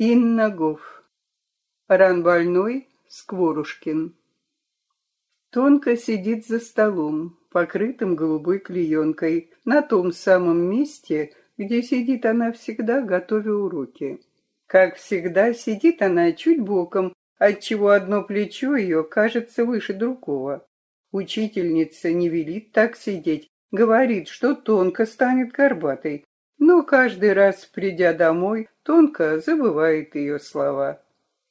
Инна Гоф. Ран больной Скворушкин. Тонко сидит за столом, покрытым голубой клеенкой, на том самом месте, где сидит она всегда, готовя уроки. Как всегда, сидит она чуть боком, отчего одно плечо ее кажется выше другого. Учительница не велит так сидеть, говорит, что тонко станет горбатой, но каждый раз, придя домой, тонко забывает ее слова.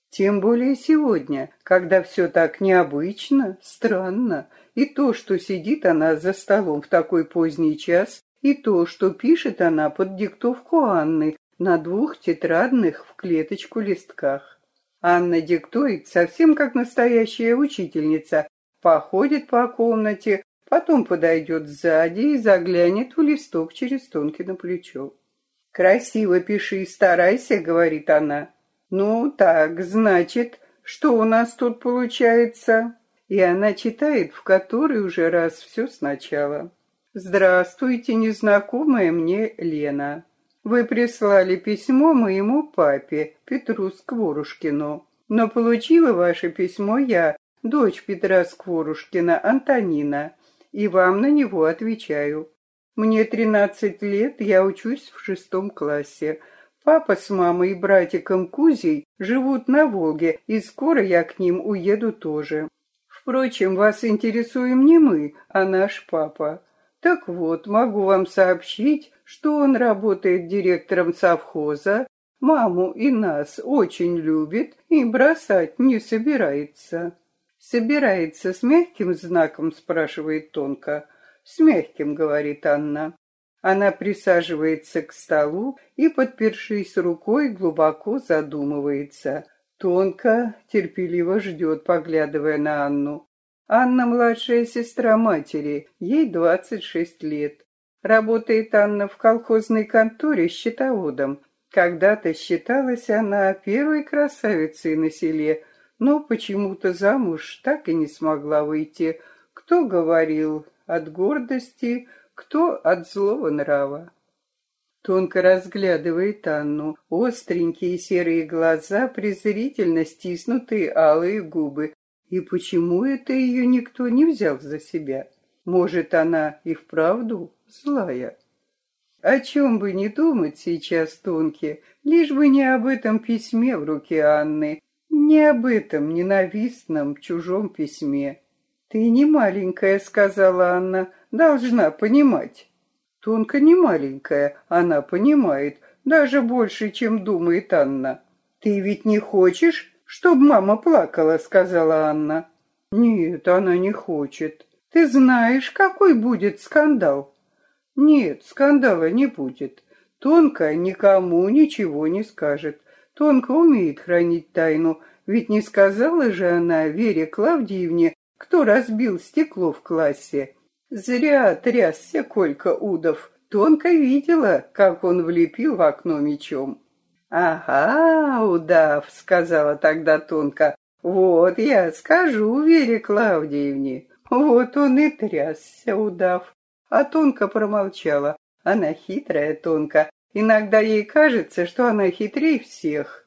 Тем более сегодня, когда все так необычно, странно, и то, что сидит она за столом в такой поздний час, и то, что пишет она под диктовку Анны на двух тетрадных в клеточку листках. Анна диктует совсем как настоящая учительница, походит по комнате, потом подойдет сзади и заглянет в листок через Тонкино плечо. «Красиво пиши, старайся», — говорит она. «Ну, так, значит, что у нас тут получается?» И она читает в который уже раз все сначала. «Здравствуйте, незнакомая мне Лена. Вы прислали письмо моему папе, Петру Скворушкину. Но получила ваше письмо я, дочь Петра Скворушкина, Антонина, и вам на него отвечаю. Мне тринадцать лет, я учусь в шестом классе. Папа с мамой и братиком Кузей живут на Волге, и скоро я к ним уеду тоже. Впрочем, вас интересуем не мы, а наш папа. Так вот, могу вам сообщить, что он работает директором совхоза, маму и нас очень любит и бросать не собирается. Собирается с мягким знаком, спрашивает Тонко. С мягким, говорит Анна. Она присаживается к столу и, подпершись рукой, глубоко задумывается. Тонко, терпеливо ждет, поглядывая на Анну. Анна – младшая сестра матери, ей 26 лет. Работает Анна в колхозной конторе счетоводом. Когда-то считалась она первой красавицей на селе, но почему-то замуж так и не смогла выйти. Кто говорил, от гордости, кто от злого нрава. Тонко разглядывает Анну, остренькие серые глаза, презрительно стиснутые алые губы. И почему это ее никто не взял за себя? Может, она и вправду злая? О чем бы не думать сейчас Тонке, лишь бы не об этом письме в руке Анны, не об этом ненавистном чужом письме. «Ты не маленькая», — сказала Анна, — «должна понимать». Тонко не маленькая, она понимает, даже больше, чем думает Анна. «Ты ведь не хочешь, чтобы мама плакала?» — сказала Анна. «Нет, она не хочет. Ты знаешь, какой будет скандал?» «Нет, скандала не будет. Тонко никому ничего не скажет. Тонко умеет хранить тайну, ведь не сказала же она Вере Клавдиевне, кто разбил стекло в классе? Зря трясся Колька Удов. Тонко видела, как он влепил в окно мечом. «Ага, удав», — сказала тогда Тонко. «Вот я скажу Вере Клавдиевне». Вот он и трясся, удав. А Тонко промолчала. Она хитрая Тонко. Иногда ей кажется, что она хитрее всех.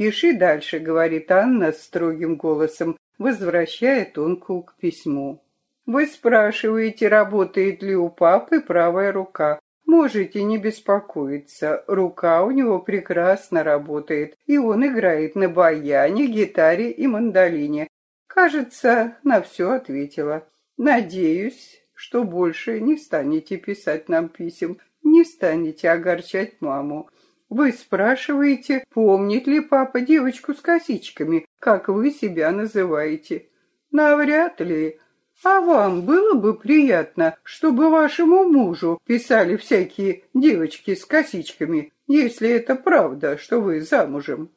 «Пиши дальше», — говорит Анна строгим голосом, возвращая Тонку к письму. Вы спрашиваете, работает ли у папы правая рука. Можете не беспокоиться, рука у него прекрасно работает, и он играет на баяне, гитаре и мандолине. Кажется, на все ответила. Надеюсь, что больше не станете писать нам писем, не станете огорчать маму. Вы спрашиваете, помнит ли папа девочку с косичками, как вы себя называете. Навряд ли. А вам было бы приятно, чтобы вашему мужу писали всякие девочки с косичками, если это правда, что вы замужем.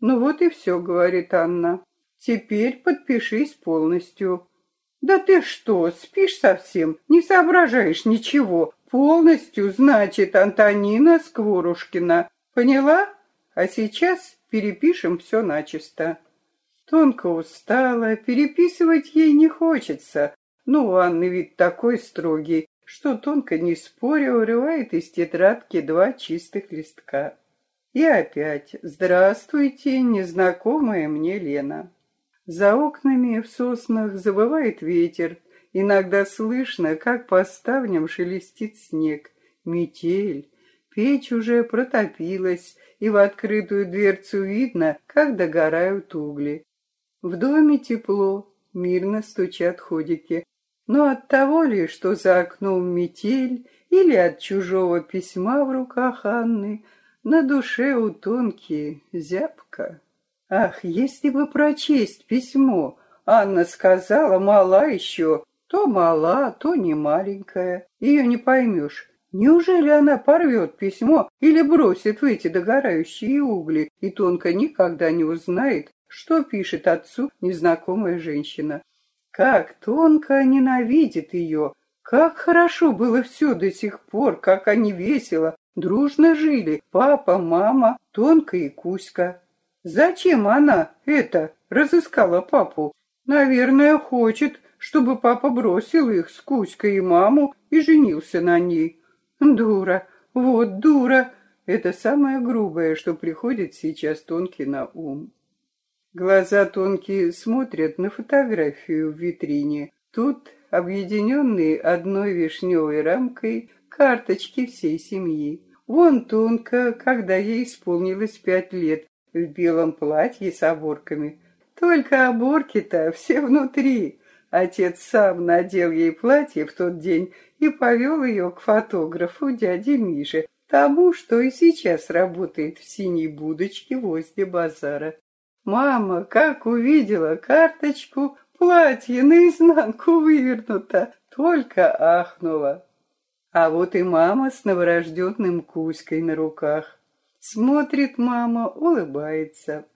Ну вот и все, говорит Анна. Теперь подпишись полностью. Да ты что, спишь совсем, не соображаешь ничего, Полностью, значит, Антонина Скворушкина. Поняла? А сейчас перепишем все начисто. Тонко устала, переписывать ей не хочется. Ну, у Анны вид такой строгий, что тонко не споря урывает из тетрадки два чистых листка. И опять «Здравствуйте, незнакомая мне Лена». За окнами в соснах забывает ветер, иногда слышно, как по ставням шелестит снег. Метель. Печь уже протопилась, и в открытую дверцу видно, как догорают угли. В доме тепло, мирно стучат ходики. Но от того ли, что за окном метель, или от чужого письма в руках Анны, на душе у тонкие зябко. Ах, если бы прочесть письмо, Анна сказала, мала еще, то мала, то не маленькая, ее не поймешь. Неужели она порвет письмо или бросит в эти догорающие угли, и тонко никогда не узнает, что пишет отцу незнакомая женщина? Как тонко ненавидит ее, как хорошо было все до сих пор, как они весело, дружно жили, папа, мама, Тонка и Кузька. Зачем она это разыскала папу? Наверное, хочет, чтобы папа бросил их с Кузькой и маму и женился на ней. Дура, вот дура. Это самое грубое, что приходит сейчас Тонке на ум. Глаза Тонки смотрят на фотографию в витрине. Тут, объединенные одной вишневой рамкой, карточки всей семьи. Вон Тонка, когда ей исполнилось пять лет, в белом платье с оборками. Только оборки-то все внутри. Отец сам надел ей платье в тот день и повел ее к фотографу дяде Мише, тому, что и сейчас работает в синей будочке возле базара. Мама, как увидела карточку, платье наизнанку вывернуто, только ахнула. А вот и мама с новорожденным Кузькой на руках. Смотрит мама, улыбается.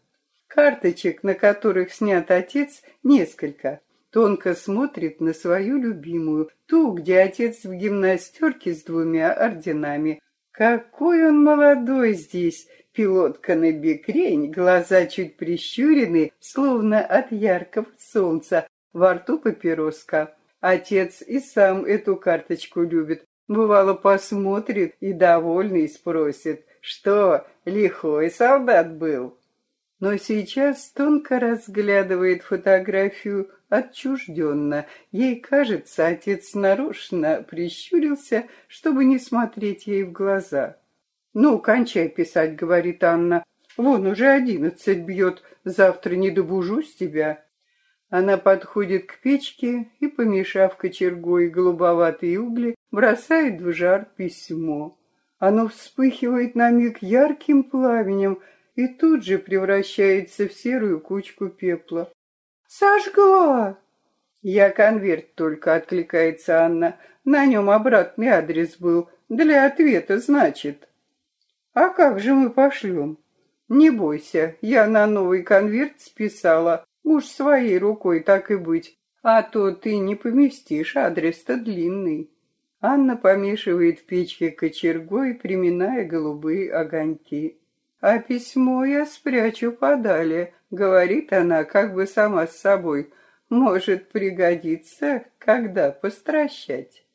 Карточек, на которых снят отец, несколько тонко смотрит на свою любимую, ту, где отец в гимнастерке с двумя орденами. Какой он молодой здесь! Пилотка на бекрень, глаза чуть прищурены, словно от яркого солнца, во рту папироска. Отец и сам эту карточку любит. Бывало, посмотрит и довольный спросит, что лихой солдат был. Но сейчас тонко разглядывает фотографию отчужденно. Ей кажется, отец нарочно прищурился, чтобы не смотреть ей в глаза. «Ну, кончай писать», — говорит Анна. «Вон уже одиннадцать бьет, завтра не добужусь тебя». Она подходит к печке и, помешав кочергой голубоватые угли, бросает в жар письмо. Оно вспыхивает на миг ярким пламенем и тут же превращается в серую кучку пепла. Сожгла!» «Я конверт только», — откликается Анна. «На нем обратный адрес был. Для ответа, значит». «А как же мы пошлем?» «Не бойся, я на новый конверт списала. Уж своей рукой так и быть. А то ты не поместишь, адрес-то длинный». Анна помешивает в печке кочергой, приминая голубые огоньки. «А письмо я спрячу подали», говорит она как бы сама с собой, может пригодиться, когда постращать.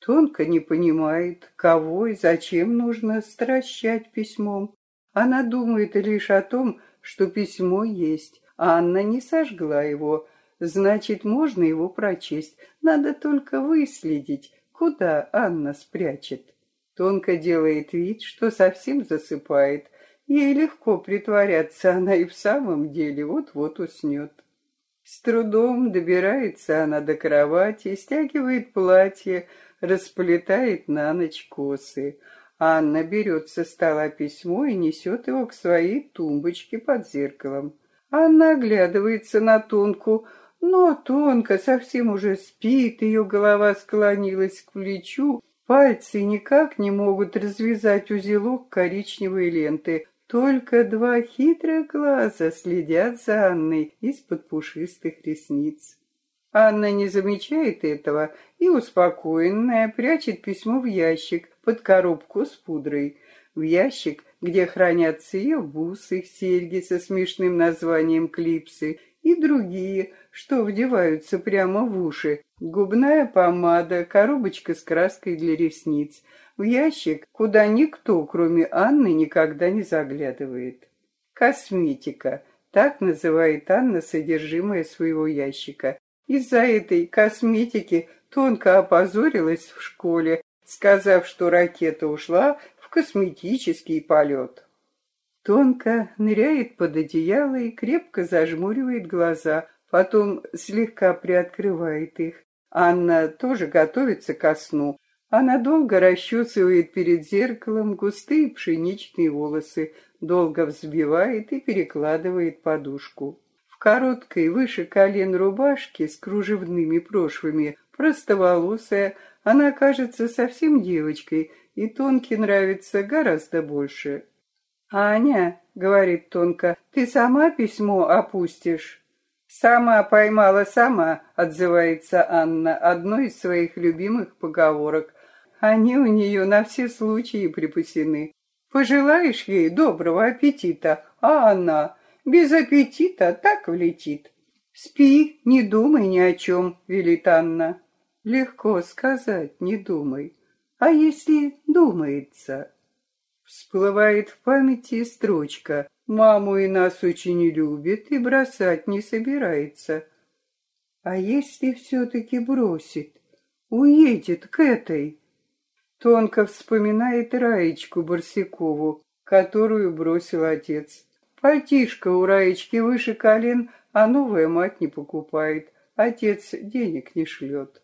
Тонко не понимает, кого и зачем нужно стращать письмом. Она думает лишь о том, что письмо есть, а Анна не сожгла его. Значит, можно его прочесть. Надо только выследить, куда Анна спрячет. Тонко делает вид, что совсем засыпает, Ей легко притворяться, она и в самом деле вот-вот уснет. С трудом добирается она до кровати, стягивает платье, расплетает на ночь косы. Анна берет со стола письмо и несет его к своей тумбочке под зеркалом. Анна оглядывается на Тонку, но Тонка совсем уже спит, ее голова склонилась к плечу, пальцы никак не могут развязать узелок коричневой ленты. Только два хитрых глаза следят за Анной из-под пушистых ресниц. Анна не замечает этого и, успокоенная, прячет письмо в ящик под коробку с пудрой. В ящик, где хранятся ее бусы, серьги со смешным названием клипсы и другие, что вдеваются прямо в уши, губная помада, коробочка с краской для ресниц. В ящик, куда никто, кроме Анны, никогда не заглядывает. Косметика. Так называет Анна содержимое своего ящика. Из-за этой косметики тонко опозорилась в школе, сказав, что ракета ушла в косметический полет. Тонко ныряет под одеяло и крепко зажмуривает глаза, потом слегка приоткрывает их. Анна тоже готовится ко сну. Она долго расчесывает перед зеркалом густые пшеничные волосы, долго взбивает и перекладывает подушку. В короткой выше колен рубашке с кружевными прошвами, простоволосая, она кажется совсем девочкой, и Тонке нравится гораздо больше. «Аня», — говорит Тонка, — «ты сама письмо опустишь?» «Сама поймала сама», — отзывается Анна, одной из своих любимых поговорок. Они у нее на все случаи припасены. Пожелаешь ей доброго аппетита, а она без аппетита так влетит. «Спи, не думай ни о чем», — велит Анна. Легко сказать, не думай. А если думается? Всплывает в памяти строчка «Маму и нас очень любит и бросать не собирается». А если все-таки бросит? Уедет к этой? Тонко вспоминает Раечку Барсикову, которую бросил отец. Пальтишко у Раечки выше колен, а новая мать не покупает. Отец денег не шлет.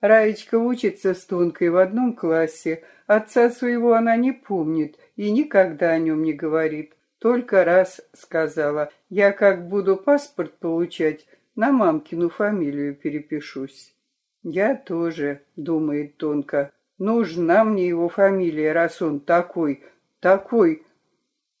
Раечка учится с Тонкой в одном классе. Отца своего она не помнит и никогда о нем не говорит. Только раз сказала, я как буду паспорт получать, на мамкину фамилию перепишусь. Я тоже, думает Тонка, нужна мне его фамилия, раз он такой, такой.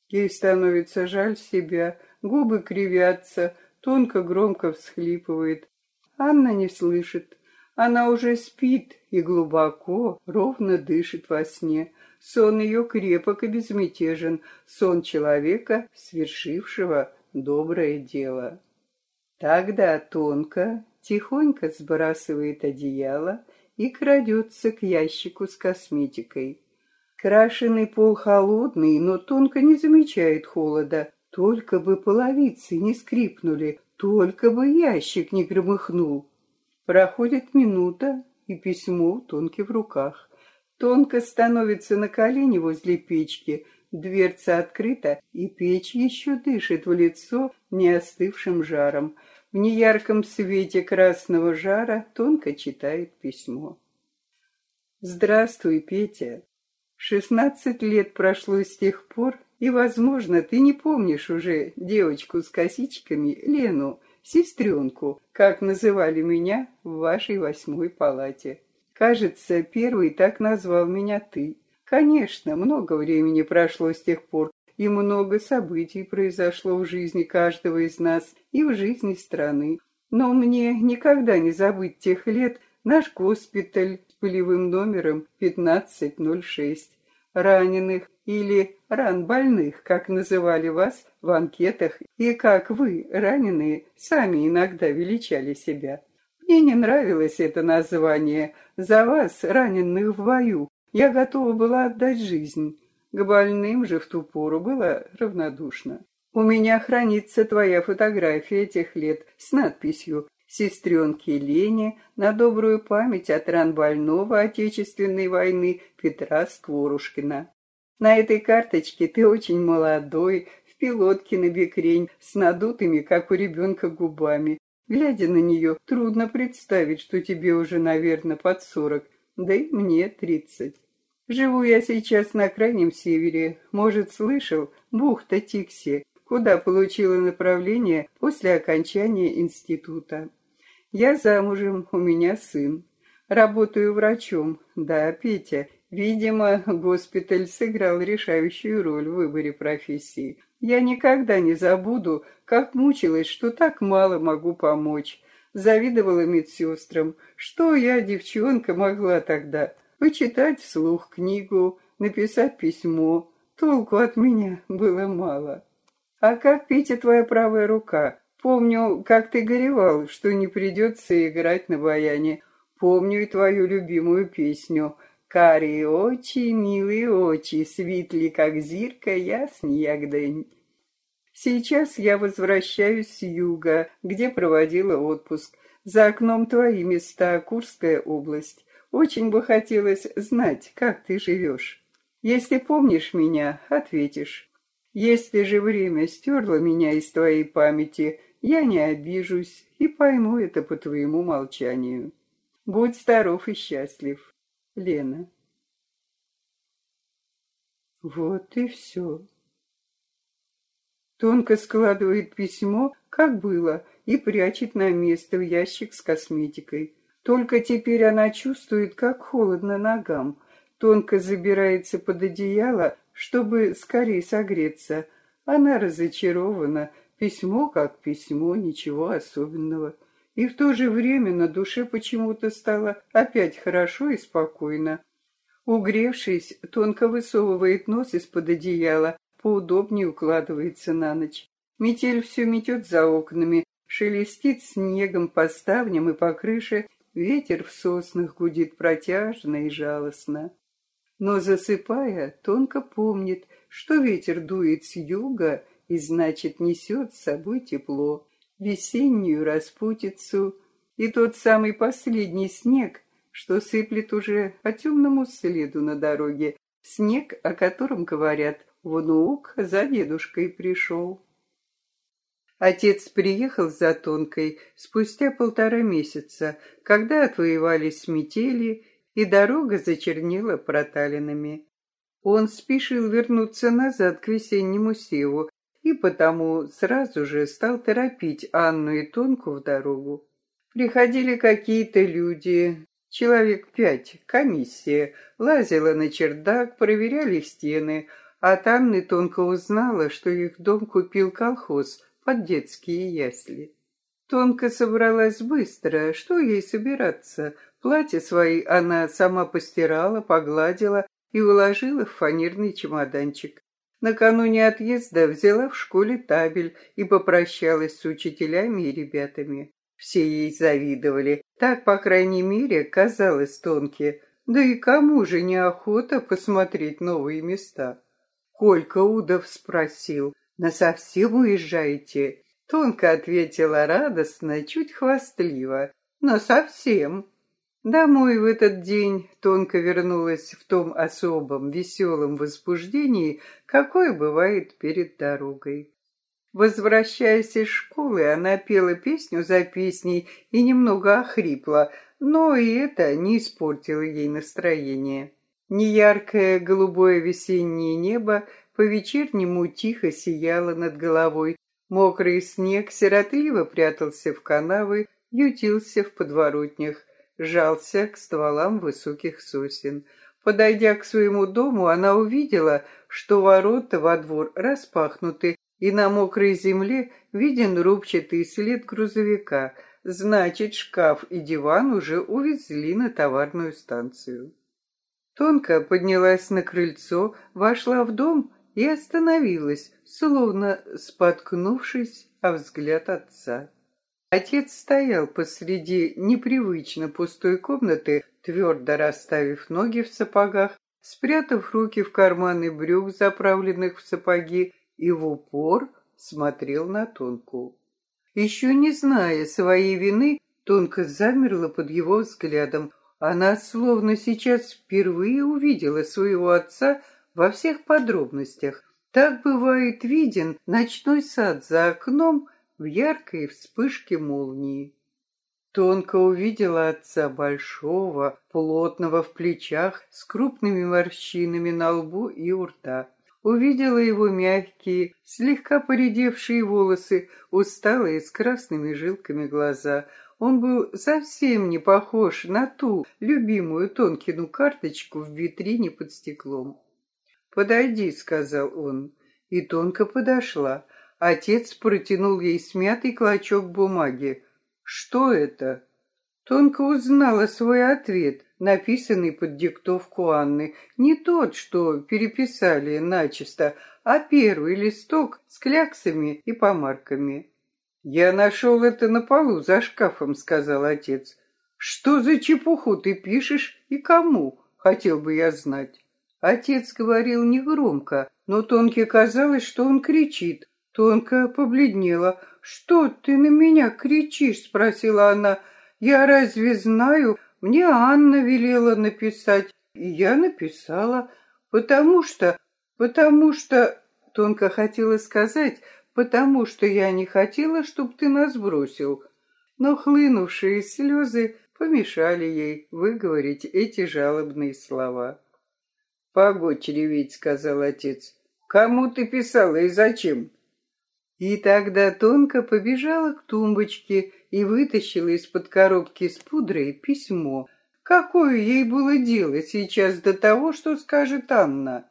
Ей становится жаль себя, губы кривятся, Тонко громко всхлипывает. Анна не слышит. Она уже спит и глубоко, ровно дышит во сне. Сон ее крепок и безмятежен, сон человека, свершившего доброе дело. Тогда тонко, тихонько сбрасывает одеяло и крадется к ящику с косметикой. Крашеный пол холодный, но тонко не замечает холода. Только бы половицы не скрипнули, только бы ящик не громыхнул. Проходит минута, и письмо тонки в руках. Тонко становится на колени возле печки, дверца открыта, и печь еще дышит в лицо неостывшим жаром. В неярком свете красного жара тонко читает письмо. «Здравствуй, Петя. Шестнадцать лет прошло с тех пор, и, возможно, ты не помнишь уже девочку с косичками Лену, сестренку, как называли меня в вашей восьмой палате. Кажется, первый так назвал меня ты. Конечно, много времени прошло с тех пор, и много событий произошло в жизни каждого из нас и в жизни страны. Но мне никогда не забыть тех лет наш госпиталь с полевым номером 1506, раненых или ран больных, как называли вас в анкетах, и как вы, раненые, сами иногда величали себя. Мне не нравилось это название. За вас, раненых в бою, я готова была отдать жизнь. К больным же в ту пору было равнодушно. У меня хранится твоя фотография тех лет с надписью «Сестренке Лене на добрую память от ран больного Отечественной войны Петра Скворушкина». На этой карточке ты очень молодой, в пилотке на бекрень, с надутыми, как у ребенка, губами. Глядя на нее, трудно представить, что тебе уже, наверное, под сорок, да и мне тридцать. Живу я сейчас на крайнем севере, может, слышал, бухта Тикси, куда получила направление после окончания института. Я замужем, у меня сын. Работаю врачом, да, Петя, Видимо, госпиталь сыграл решающую роль в выборе профессии. Я никогда не забуду, как мучилась, что так мало могу помочь. Завидовала медсестрам. Что я, девчонка, могла тогда? Почитать вслух книгу, написать письмо. Толку от меня было мало. А как, Петя, твоя правая рука? Помню, как ты горевал, что не придется играть на баяне. Помню и твою любимую песню — Карие очи, милые очи, светли, как зирка, ясні, як день. Сейчас я возвращаюсь с юга, где проводила отпуск. За окном твои места, Курская область. Очень бы хотелось знать, как ты живешь. Если помнишь меня, ответишь. Если же время стерло меня из твоей памяти, я не обижусь и пойму это по твоему молчанию. Будь здоров и счастлив. Лена. Вот и все. Тонко складывает письмо, как было, и прячет на место в ящик с косметикой. Только теперь она чувствует, как холодно ногам. Тонко забирается под одеяло, чтобы скорее согреться. Она разочарована. Письмо как письмо, ничего особенного. И в то же время на душе почему-то стало опять хорошо и спокойно. Угревшись, тонко высовывает нос из-под одеяла, поудобнее укладывается на ночь. Метель все метет за окнами, шелестит снегом по ставням и по крыше, ветер в соснах гудит протяжно и жалостно. Но засыпая, тонко помнит, что ветер дует с юга и, значит, несет с собой тепло, весеннюю распутицу и тот самый последний снег, что сыплет уже по темному следу на дороге, снег, о котором говорят, внук за дедушкой пришел. Отец приехал за Тонкой спустя полтора месяца, когда отвоевались метели, и дорога зачернела проталинами. Он спешил вернуться назад к весеннему севу, и потому сразу же стал торопить Анну и Тонку в дорогу. Приходили какие-то люди, Человек пять, комиссия, лазила на чердак, проверяли стены, а Анны тонко узнала, что их дом купил колхоз под детские ясли. Тонко собралась быстро, что ей собираться? Платье свои она сама постирала, погладила и уложила в фанерный чемоданчик. Накануне отъезда взяла в школе табель и попрощалась с учителями и ребятами. Все ей завидовали. Так, по крайней мере, казалось Тонке. Да и кому же неохота посмотреть новые места? Колька Удов спросил, «Насовсем уезжаете?» Тонко ответила радостно, чуть хвастливо, «Но совсем». Домой в этот день Тонко вернулась в том особом веселом возбуждении, какое бывает перед дорогой. Возвращаясь из школы, она пела песню за песней и немного охрипла, но и это не испортило ей настроение. Неяркое голубое весеннее небо по-вечернему тихо сияло над головой, мокрый снег сиротливо прятался в канавы, ютился в подворотнях, жался к стволам высоких сосен. Подойдя к своему дому, она увидела, что ворота во двор распахнуты, и на мокрой земле виден рубчатый след грузовика. Значит, шкаф и диван уже увезли на товарную станцию. Тонко поднялась на крыльцо, вошла в дом и остановилась, словно споткнувшись о взгляд отца. Отец стоял посреди непривычно пустой комнаты, твердо расставив ноги в сапогах, спрятав руки в карманы брюк, заправленных в сапоги, и в упор смотрел на Тонку. Еще не зная своей вины, Тонка замерла под его взглядом. Она словно сейчас впервые увидела своего отца во всех подробностях. Так бывает виден ночной сад за окном в яркой вспышке молнии. Тонко увидела отца большого, плотного в плечах, с крупными морщинами на лбу и у рта увидела его мягкие, слегка поредевшие волосы, усталые с красными жилками глаза. Он был совсем не похож на ту любимую Тонкину карточку в витрине под стеклом. «Подойди», — сказал он, и Тонко подошла. Отец протянул ей смятый клочок бумаги. «Что это?» Тонко узнала свой ответ написанный под диктовку Анны, не тот, что переписали начисто, а первый листок с кляксами и помарками. «Я нашел это на полу за шкафом», — сказал отец. «Что за чепуху ты пишешь и кому? Хотел бы я знать. Отец говорил негромко, но Тонке казалось, что он кричит. Тонка побледнела. «Что ты на меня кричишь?» — спросила она. «Я разве знаю? Мне Анна велела написать, и я написала, потому что... потому что...» Тонка хотела сказать, потому что я не хотела, чтобы ты нас бросил. Но хлынувшие слезы помешали ей выговорить эти жалобные слова. «Погодь реветь», — сказал отец. «Кому ты писала и зачем?» И тогда Тонко побежала к тумбочке и вытащила из-под коробки с пудрой письмо. Какое ей было дело сейчас до того, что скажет Анна?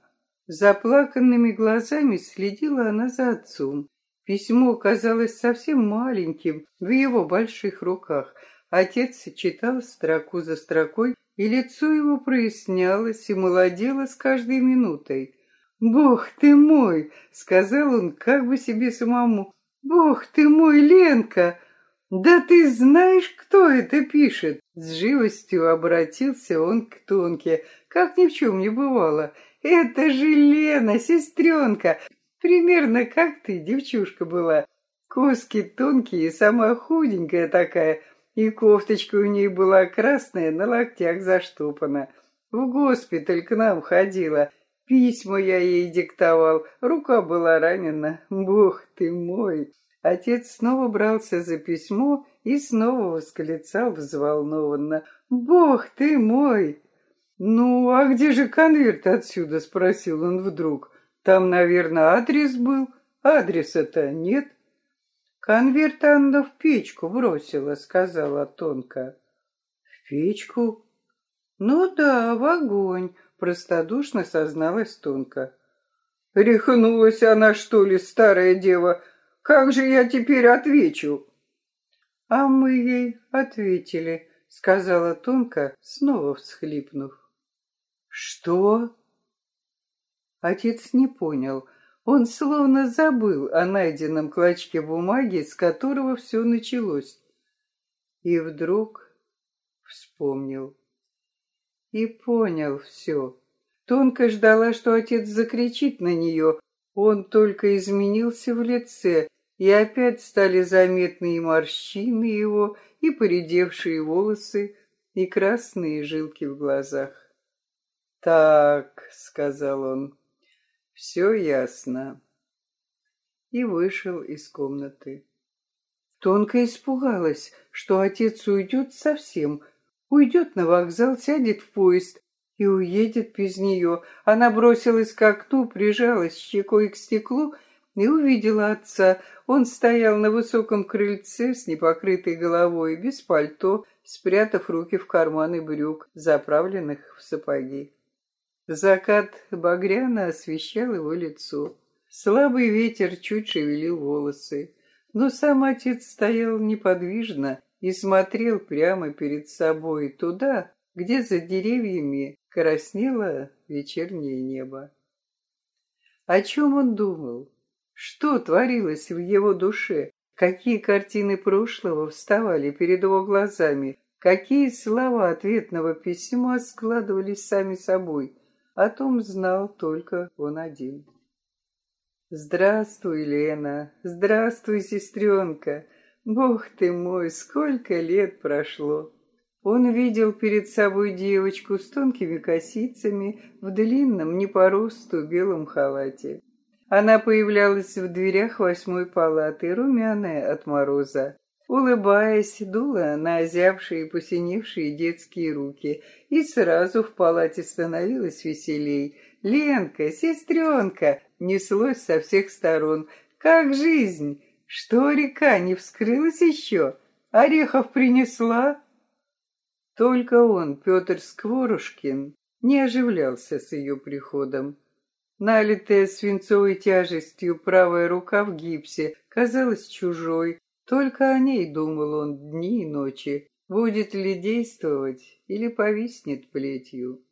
Заплаканными глазами следила она за отцом. Письмо казалось совсем маленьким в его больших руках. Отец читал строку за строкой, и лицо его прояснялось и молодело с каждой минутой. «Бог ты мой!» — сказал он как бы себе самому. «Бог ты мой, Ленка! Да ты знаешь, кто это пишет?» С живостью обратился он к Тонке, как ни в чем не бывало. «Это же Лена, сестренка! Примерно как ты, девчушка была. Коски тонкие, сама худенькая такая, и кофточка у ней была красная, на локтях заштопана. В госпиталь к нам ходила». Письма я ей диктовал, рука была ранена. Бог ты мой! Отец снова брался за письмо и снова восклицал взволнованно. «Бог ты мой!» «Ну, а где же конверт отсюда?» — спросил он вдруг. «Там, наверное, адрес был. Адреса-то нет». «Конверт Анна в печку бросила», — сказала тонко. «В печку?» «Ну да, в огонь простодушно созналась Тонка. «Рехнулась она, что ли, старая дева? Как же я теперь отвечу?» «А мы ей ответили», — сказала Тонка, снова всхлипнув. «Что?» Отец не понял. Он словно забыл о найденном клочке бумаги, с которого все началось. И вдруг вспомнил и понял все. Тонко ждала, что отец закричит на нее. Он только изменился в лице, и опять стали заметны и морщины его, и поредевшие волосы, и красные жилки в глазах. «Так», — сказал он, — «все ясно». И вышел из комнаты. Тонко испугалась, что отец уйдет совсем, Уйдет на вокзал, сядет в поезд и уедет без нее. Она бросилась к окну, прижалась щекой к стеклу и увидела отца. Он стоял на высоком крыльце с непокрытой головой, без пальто, спрятав руки в карманы брюк, заправленных в сапоги. Закат багряно освещал его лицо. Слабый ветер чуть шевелил волосы. Но сам отец стоял неподвижно, и смотрел прямо перед собой туда, где за деревьями краснело вечернее небо. О чем он думал? Что творилось в его душе? Какие картины прошлого вставали перед его глазами? Какие слова ответного письма складывались сами собой? О том знал только он один. «Здравствуй, Лена! Здравствуй, сестренка! Бог ты мой, сколько лет прошло! Он видел перед собой девочку с тонкими косицами в длинном, не по росту, белом халате. Она появлялась в дверях восьмой палаты, румяная от мороза. Улыбаясь, дула на озябшие и посиневшие детские руки, и сразу в палате становилось веселей. «Ленка, сестренка!» неслось со всех сторон. «Как жизнь? Что река не вскрылась еще? Орехов принесла? Только он, Петр Скворушкин, не оживлялся с ее приходом. Налитая свинцовой тяжестью правая рука в гипсе казалась чужой. Только о ней думал он дни и ночи. Будет ли действовать или повиснет плетью.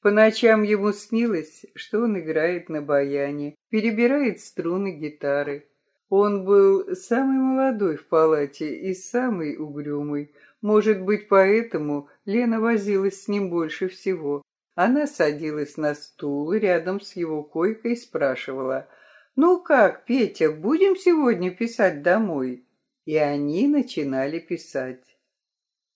По ночам ему снилось, что он играет на баяне, перебирает струны гитары. Он был самый молодой в палате и самый угрюмый. Может быть, поэтому Лена возилась с ним больше всего. Она садилась на стул рядом с его койкой и спрашивала, «Ну как, Петя, будем сегодня писать домой?» И они начинали писать.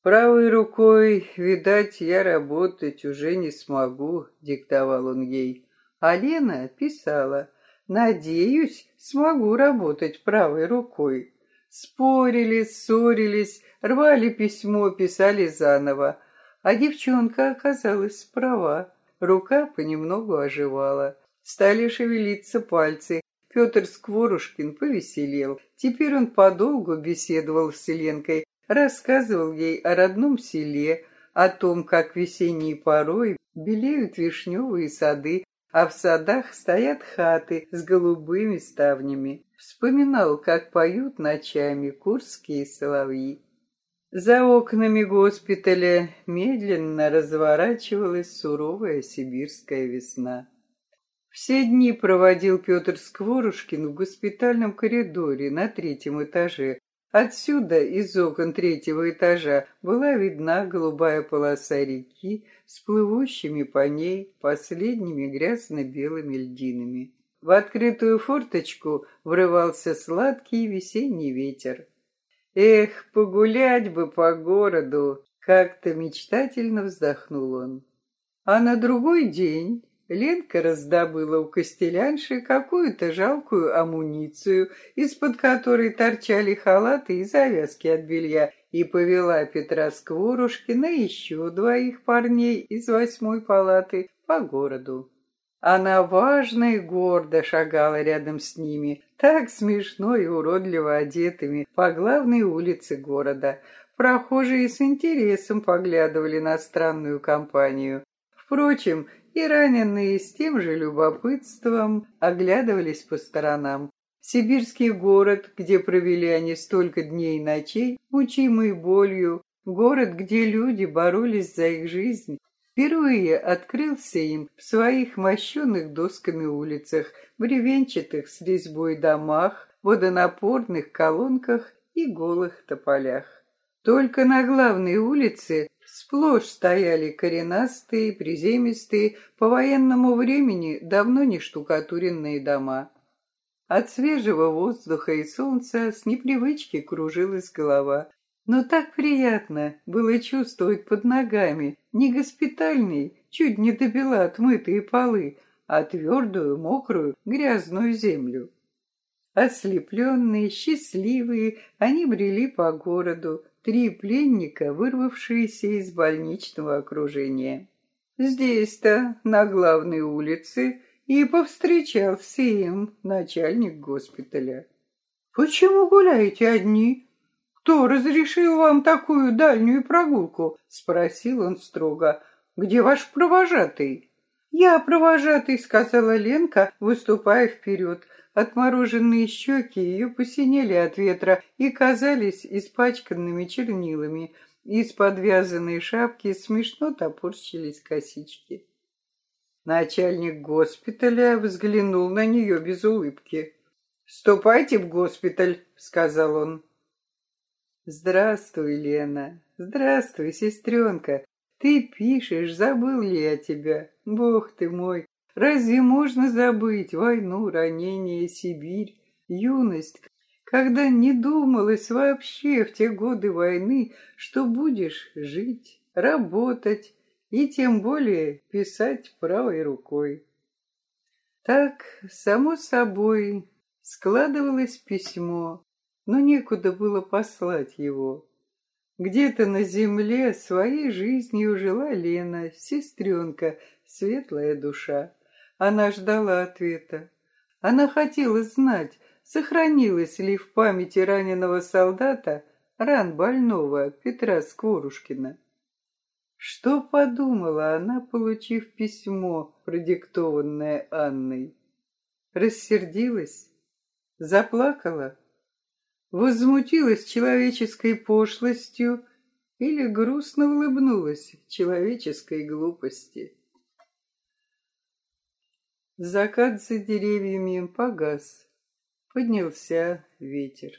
«Правой рукой, видать, я работать уже не смогу», — диктовал он ей. А Лена писала, «Надеюсь, смогу работать правой рукой». Спорили, ссорились, рвали письмо, писали заново. А девчонка оказалась права. Рука понемногу оживала. Стали шевелиться пальцы. Петр Скворушкин повеселел. Теперь он подолгу беседовал с Селенкой, рассказывал ей о родном селе, о том, как весенней порой белеют вишневые сады, а в садах стоят хаты с голубыми ставнями. Вспоминал, как поют ночами курские соловьи. За окнами госпиталя медленно разворачивалась суровая сибирская весна. Все дни проводил Петр Скворушкин в госпитальном коридоре на третьем этаже. Отсюда, из окон третьего этажа, была видна голубая полоса реки с плывущими по ней последними грязно-белыми льдинами. В открытую форточку врывался сладкий весенний ветер. Эх, погулять бы по городу, как-то мечтательно вздохнул он. А на другой день Ленка раздобыла у костелянши какую-то жалкую амуницию, из-под которой торчали халаты и завязки от белья, и повела Петра Скворушкина и еще двоих парней из восьмой палаты по городу. Она важно и гордо шагала рядом с ними, так смешно и уродливо одетыми, по главной улице города. Прохожие с интересом поглядывали на странную компанию. Впрочем, и раненые с тем же любопытством оглядывались по сторонам. Сибирский город, где провели они столько дней и ночей, мучимый болью, город, где люди боролись за их жизнь, впервые открылся им в своих мощенных досками улицах, бревенчатых с резьбой домах, водонапорных колонках и голых тополях. Только на главной улице сплошь стояли коренастые, приземистые, по военному времени давно не штукатуренные дома. От свежего воздуха и солнца с непривычки кружилась голова. Но так приятно было чувствовать под ногами не госпитальный, чуть не добила отмытые полы, а твердую, мокрую, грязную землю. Ослепленные, счастливые, они брели по городу, три пленника, вырвавшиеся из больничного окружения. Здесь-то, на главной улице, и повстречался им начальник госпиталя. «Почему гуляете одни?» «Кто разрешил вам такую дальнюю прогулку?» — спросил он строго. «Где ваш провожатый?» «Я провожатый», — сказала Ленка, выступая вперед. Отмороженные щеки ее посинели от ветра и казались испачканными чернилами. Из подвязанной шапки смешно топорщились косички. Начальник госпиталя взглянул на нее без улыбки. «Ступайте в госпиталь», — сказал он. «Здравствуй, Лена. Здравствуй, сестренка. Ты пишешь, забыл ли я тебя? Бог ты мой, разве можно забыть войну, ранение, Сибирь, юность, когда не думалось вообще в те годы войны, что будешь жить, работать и тем более писать правой рукой. Так, само собой, складывалось письмо, но некуда было послать его. Где-то на земле своей жизнью жила Лена, сестренка, светлая душа. Она ждала ответа. Она хотела знать, сохранилась ли в памяти раненого солдата ран больного Петра Скворушкина. Что подумала она, получив письмо, продиктованное Анной? Рассердилась? Заплакала? возмутилась человеческой пошлостью или грустно улыбнулась человеческой глупости. Закат за деревьями погас, поднялся ветер.